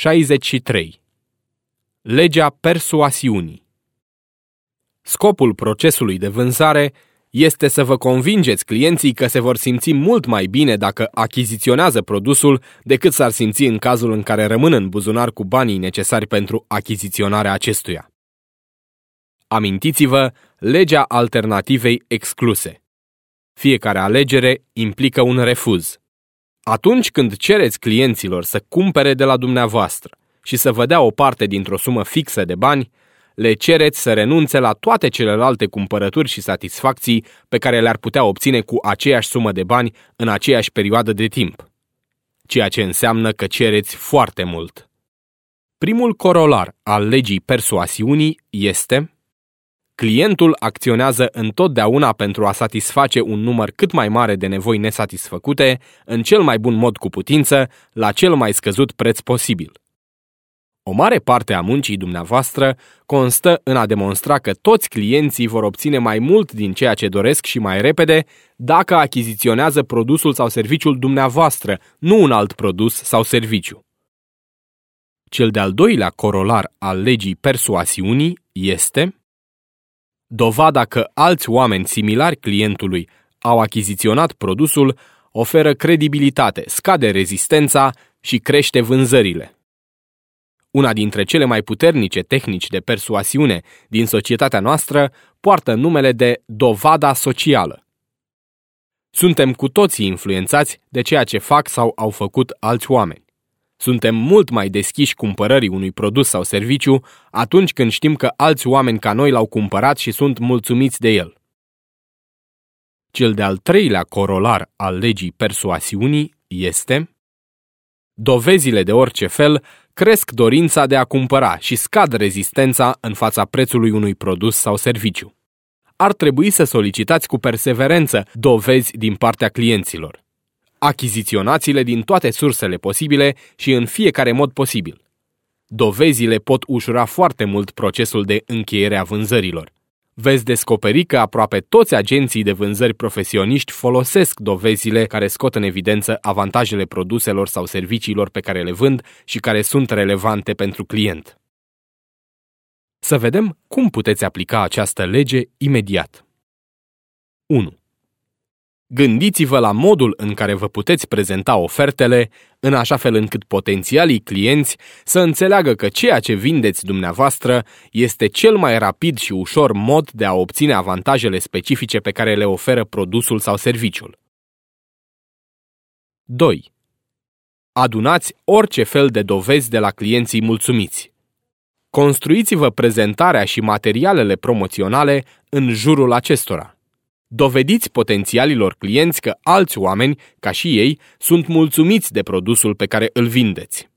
63. Legea persuasiunii Scopul procesului de vânzare este să vă convingeți clienții că se vor simți mult mai bine dacă achiziționează produsul decât s-ar simți în cazul în care rămân în buzunar cu banii necesari pentru achiziționarea acestuia. Amintiți-vă legea alternativei excluse. Fiecare alegere implică un refuz. Atunci când cereți clienților să cumpere de la dumneavoastră și să vă dea o parte dintr-o sumă fixă de bani, le cereți să renunțe la toate celelalte cumpărături și satisfacții pe care le-ar putea obține cu aceeași sumă de bani în aceeași perioadă de timp. Ceea ce înseamnă că cereți foarte mult. Primul corolar al legii persoasiunii este Clientul acționează întotdeauna pentru a satisface un număr cât mai mare de nevoi nesatisfăcute, în cel mai bun mod cu putință, la cel mai scăzut preț posibil. O mare parte a muncii dumneavoastră constă în a demonstra că toți clienții vor obține mai mult din ceea ce doresc și mai repede dacă achiziționează produsul sau serviciul dumneavoastră, nu un alt produs sau serviciu. Cel de-al doilea corolar al legii persuasiunii este Dovada că alți oameni similari clientului au achiziționat produsul oferă credibilitate, scade rezistența și crește vânzările. Una dintre cele mai puternice tehnici de persuasiune din societatea noastră poartă numele de dovada socială. Suntem cu toții influențați de ceea ce fac sau au făcut alți oameni. Suntem mult mai deschiși cumpărării unui produs sau serviciu atunci când știm că alți oameni ca noi l-au cumpărat și sunt mulțumiți de el. Cel de-al treilea corolar al legii persuasiunii este Dovezile de orice fel cresc dorința de a cumpăra și scad rezistența în fața prețului unui produs sau serviciu. Ar trebui să solicitați cu perseverență dovezi din partea clienților. Achiziționați-le din toate sursele posibile și în fiecare mod posibil. Dovezile pot ușura foarte mult procesul de încheiere a vânzărilor. Veți descoperi că aproape toți agenții de vânzări profesioniști folosesc dovezile care scot în evidență avantajele produselor sau serviciilor pe care le vând și care sunt relevante pentru client. Să vedem cum puteți aplica această lege imediat. 1. Gândiți-vă la modul în care vă puteți prezenta ofertele, în așa fel încât potențialii clienți să înțeleagă că ceea ce vindeți dumneavoastră este cel mai rapid și ușor mod de a obține avantajele specifice pe care le oferă produsul sau serviciul. 2. Adunați orice fel de dovezi de la clienții mulțumiți. Construiți-vă prezentarea și materialele promoționale în jurul acestora. Dovediți potențialilor clienți că alți oameni, ca și ei, sunt mulțumiți de produsul pe care îl vindeți.